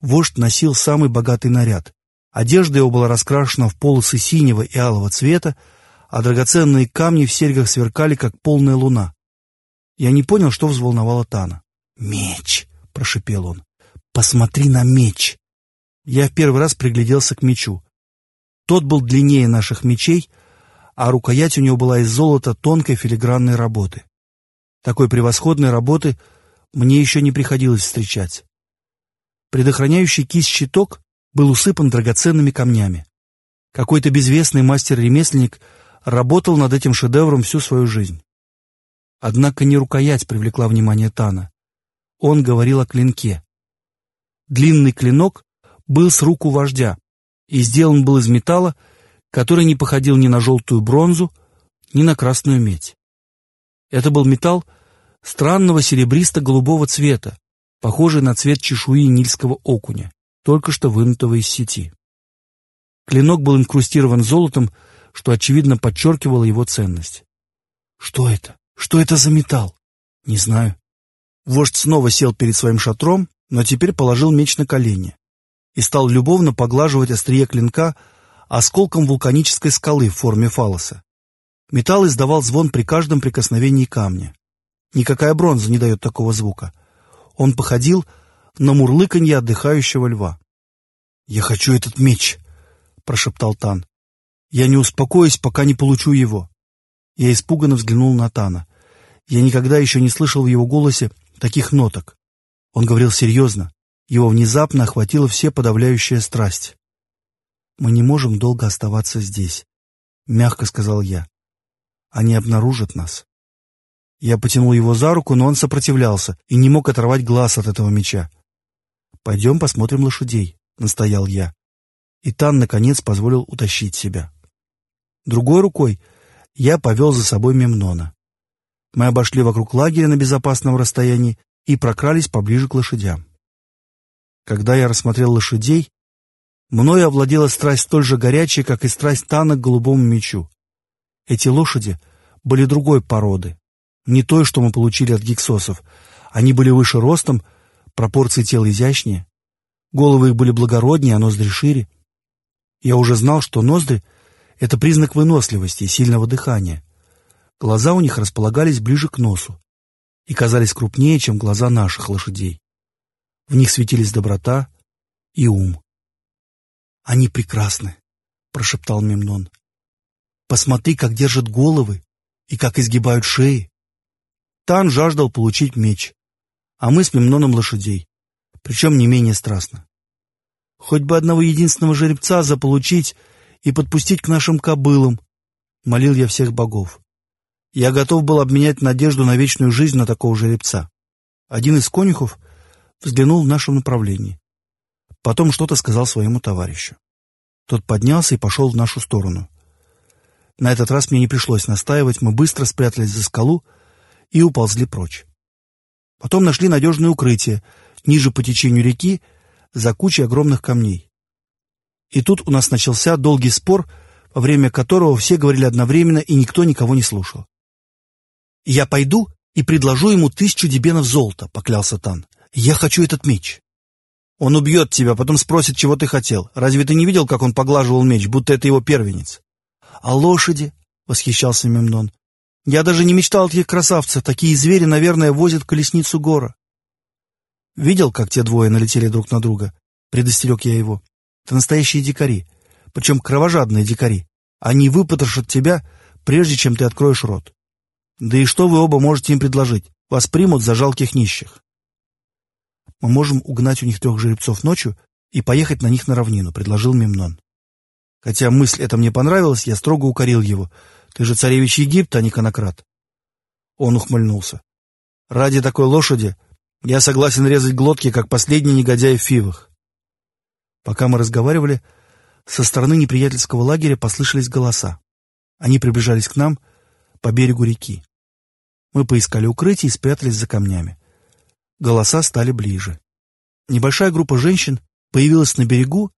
Вождь носил самый богатый наряд. Одежда его была раскрашена в полосы синего и алого цвета, а драгоценные камни в серьгах сверкали, как полная луна. Я не понял, что взволновало Тана. «Меч!» — прошипел он. «Посмотри на меч!» Я в первый раз пригляделся к мечу. Тот был длиннее наших мечей, а рукоять у него была из золота тонкой филигранной работы. Такой превосходной работы мне еще не приходилось встречать. Предохраняющий кисть щиток был усыпан драгоценными камнями. Какой-то безвестный мастер-ремесленник работал над этим шедевром всю свою жизнь. Однако не рукоять привлекла внимание Тана. Он говорил о клинке. Длинный клинок был с руку вождя и сделан был из металла, который не походил ни на желтую бронзу, ни на красную медь. Это был металл странного серебристо-голубого цвета, похожий на цвет чешуи нильского окуня, только что вынутого из сети. Клинок был инкрустирован золотом, что, очевидно, подчеркивало его ценность. Что это? Что это за металл? Не знаю. Вождь снова сел перед своим шатром, но теперь положил меч на колени и стал любовно поглаживать острие клинка осколком вулканической скалы в форме фалоса. Металл издавал звон при каждом прикосновении камня. Никакая бронза не дает такого звука. Он походил на мурлыканье отдыхающего льва. «Я хочу этот меч», — прошептал Тан. «Я не успокоюсь, пока не получу его». Я испуганно взглянул на Тана. Я никогда еще не слышал в его голосе таких ноток. Он говорил серьезно. Его внезапно охватила все подавляющая страсть. «Мы не можем долго оставаться здесь», — мягко сказал я. «Они обнаружат нас». Я потянул его за руку, но он сопротивлялся и не мог оторвать глаз от этого меча. «Пойдем посмотрим лошадей», — настоял я. И Тан, наконец, позволил утащить себя. Другой рукой я повел за собой Мемнона. Мы обошли вокруг лагеря на безопасном расстоянии и прокрались поближе к лошадям. Когда я рассмотрел лошадей, мною овладела страсть столь же горячая, как и страсть Тана к голубому мечу. Эти лошади были другой породы, не той, что мы получили от гиксосов. Они были выше ростом, пропорции тела изящнее, головы их были благороднее, а ноздри шире. Я уже знал, что ноздри — это признак выносливости и сильного дыхания. Глаза у них располагались ближе к носу и казались крупнее, чем глаза наших лошадей. В них светились доброта и ум. «Они прекрасны», — прошептал Мемнон. «Посмотри, как держат головы и как изгибают шеи». Тан жаждал получить меч, а мы с Мемноном лошадей, причем не менее страстно. Хоть бы одного единственного жеребца заполучить и подпустить к нашим кобылам, молил я всех богов. Я готов был обменять надежду на вечную жизнь на такого жеребца. Один из конюхов взглянул в нашем направлении. Потом что-то сказал своему товарищу. Тот поднялся и пошел в нашу сторону. На этот раз мне не пришлось настаивать, мы быстро спрятались за скалу и уползли прочь. Потом нашли надежное укрытие, ниже по течению реки, за кучей огромных камней. И тут у нас начался долгий спор, во время которого все говорили одновременно, и никто никого не слушал. «Я пойду и предложу ему тысячу дебенов золота», — поклялся Тан. Я хочу этот меч. Он убьет тебя, потом спросит, чего ты хотел. Разве ты не видел, как он поглаживал меч, будто это его первенец? А лошади? — восхищался Мемнон. Я даже не мечтал о таких красавцах. Такие звери, наверное, возят колесницу гора. Видел, как те двое налетели друг на друга? Предостерег я его. Это настоящие дикари. Причем кровожадные дикари. Они выпотрошат тебя, прежде чем ты откроешь рот. Да и что вы оба можете им предложить? Вас примут за жалких нищих мы можем угнать у них трех жеребцов ночью и поехать на них на равнину», — предложил Мемнон. Хотя мысль эта мне понравилась, я строго укорил его. «Ты же царевич Египта, а не конократ». Он ухмыльнулся. «Ради такой лошади я согласен резать глотки, как последний негодяй в фивах». Пока мы разговаривали, со стороны неприятельского лагеря послышались голоса. Они приближались к нам по берегу реки. Мы поискали укрытие и спрятались за камнями. Голоса стали ближе. Небольшая группа женщин появилась на берегу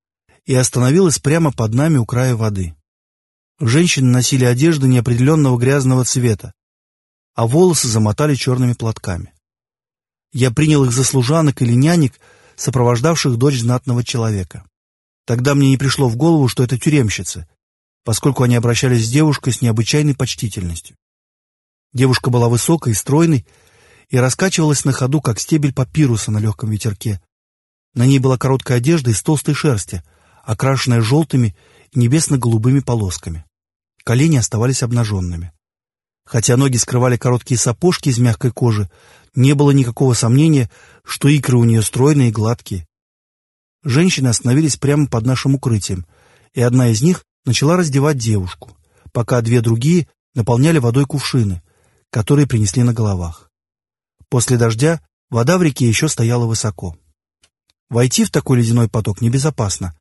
и остановилась прямо под нами у края воды. Женщины носили одежды неопределенного грязного цвета, а волосы замотали черными платками. Я принял их за служанок или нянек, сопровождавших дочь знатного человека. Тогда мне не пришло в голову, что это тюремщицы, поскольку они обращались с девушкой с необычайной почтительностью. Девушка была высокой и стройной и раскачивалась на ходу, как стебель папируса на легком ветерке. На ней была короткая одежда из толстой шерсти, окрашенная желтыми и небесно-голубыми полосками. Колени оставались обнаженными. Хотя ноги скрывали короткие сапожки из мягкой кожи, не было никакого сомнения, что икры у нее стройные и гладкие. Женщины остановились прямо под нашим укрытием, и одна из них начала раздевать девушку, пока две другие наполняли водой кувшины, которые принесли на головах. После дождя вода в реке еще стояла высоко. Войти в такой ледяной поток небезопасно.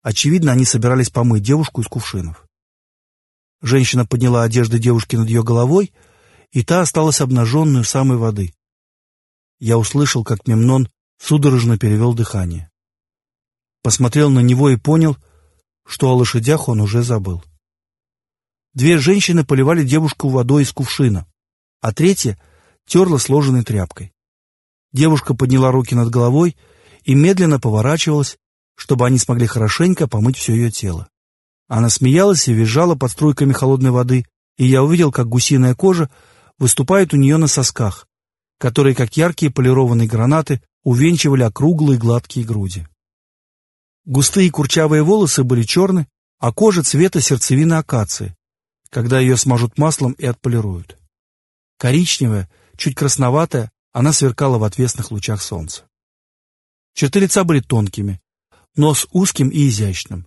Очевидно, они собирались помыть девушку из кувшинов. Женщина подняла одежды девушки над ее головой, и та осталась обнаженной у самой воды. Я услышал, как Мемнон судорожно перевел дыхание. Посмотрел на него и понял, что о лошадях он уже забыл. Две женщины поливали девушку водой из кувшина, а третья терла сложенной тряпкой. Девушка подняла руки над головой и медленно поворачивалась, чтобы они смогли хорошенько помыть все ее тело. Она смеялась и визжала под струйками холодной воды, и я увидел, как гусиная кожа выступает у нее на сосках, которые, как яркие полированные гранаты, увенчивали округлые гладкие груди. Густые курчавые волосы были черны, а кожа цвета сердцевины акации, когда ее смажут маслом и отполируют. Коричневая, чуть красноватая, она сверкала в отвесных лучах солнца. Черты лица были тонкими, нос узким и изящным,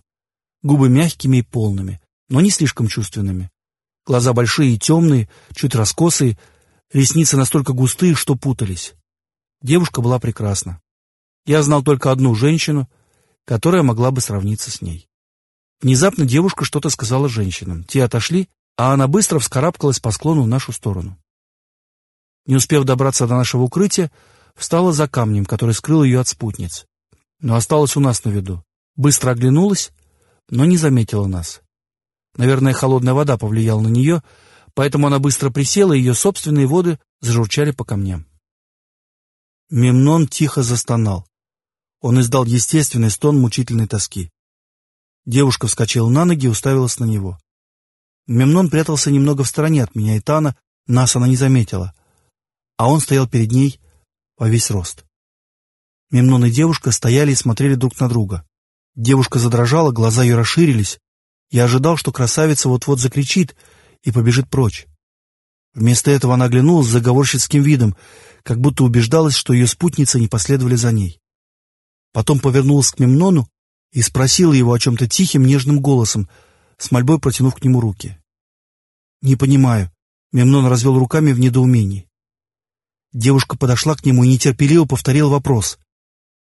губы мягкими и полными, но не слишком чувственными. Глаза большие и темные, чуть раскосые, ресницы настолько густые, что путались. Девушка была прекрасна. Я знал только одну женщину, которая могла бы сравниться с ней. Внезапно девушка что-то сказала женщинам. Те отошли, а она быстро вскарабкалась по склону в нашу сторону. Не успев добраться до нашего укрытия, встала за камнем, который скрыл ее от спутниц. Но осталась у нас на виду. Быстро оглянулась но не заметила нас. Наверное, холодная вода повлияла на нее, поэтому она быстро присела, и ее собственные воды зажурчали по камням. Мемнон тихо застонал. Он издал естественный стон мучительной тоски. Девушка вскочила на ноги и уставилась на него. Мемнон прятался немного в стороне от меня и Тана, нас она не заметила, а он стоял перед ней во весь рост. Мемнон и девушка стояли и смотрели друг на друга. Девушка задрожала, глаза ее расширились. Я ожидал, что красавица вот-вот закричит и побежит прочь. Вместо этого она оглянулась с заговорщицким видом, как будто убеждалась, что ее спутницы не последовали за ней. Потом повернулась к Мемнону и спросила его о чем-то тихим, нежным голосом, с мольбой протянув к нему руки. «Не понимаю». Мемнон развел руками в недоумении. Девушка подошла к нему и нетерпеливо повторила вопрос.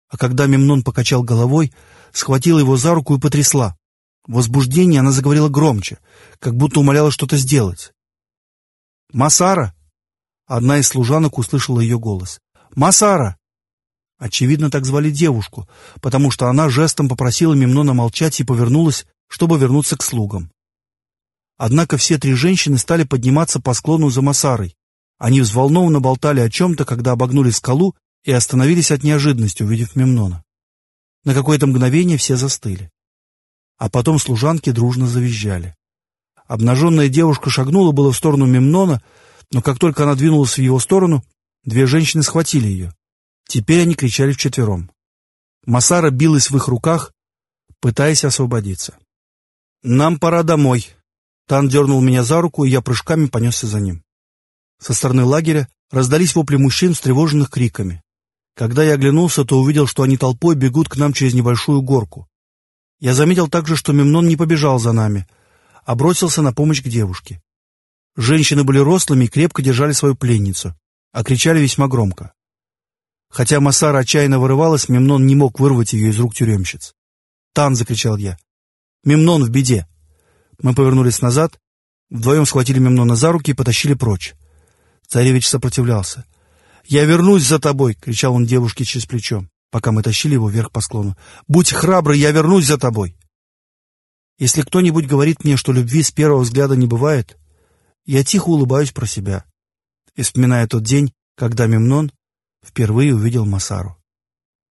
А когда Мемнон покачал головой, схватила его за руку и потрясла. В возбуждении она заговорила громче, как будто умоляла что-то сделать. «Масара!» Одна из служанок услышала ее голос. «Масара!» Очевидно, так звали девушку, потому что она жестом попросила Мемнона молчать и повернулась, чтобы вернуться к слугам. Однако все три женщины стали подниматься по склону за Масарой. Они взволнованно болтали о чем-то, когда обогнули скалу и остановились от неожиданности, увидев Мемнона. На какое-то мгновение все застыли. А потом служанки дружно завизжали. Обнаженная девушка шагнула было в сторону Мемнона, но как только она двинулась в его сторону, две женщины схватили ее. Теперь они кричали вчетвером. Масара билась в их руках, пытаясь освободиться. «Нам пора домой». Тан дернул меня за руку, и я прыжками понесся за ним. Со стороны лагеря раздались вопли мужчин с тревоженных криками. Когда я оглянулся, то увидел, что они толпой бегут к нам через небольшую горку. Я заметил также, что Мемнон не побежал за нами, а бросился на помощь к девушке. Женщины были рослыми и крепко держали свою пленницу, а кричали весьма громко. Хотя Масара отчаянно вырывалась, Мемнон не мог вырвать ее из рук тюремщиц. «Тан!» — закричал я. «Мемнон в беде!» Мы повернулись назад, вдвоем схватили Мемнона за руки и потащили прочь. Царевич сопротивлялся. «Я вернусь за тобой!» — кричал он девушке через плечо, пока мы тащили его вверх по склону. «Будь храбрый, я вернусь за тобой!» Если кто-нибудь говорит мне, что любви с первого взгляда не бывает, я тихо улыбаюсь про себя и вспоминаю тот день, когда Мемнон впервые увидел Масару.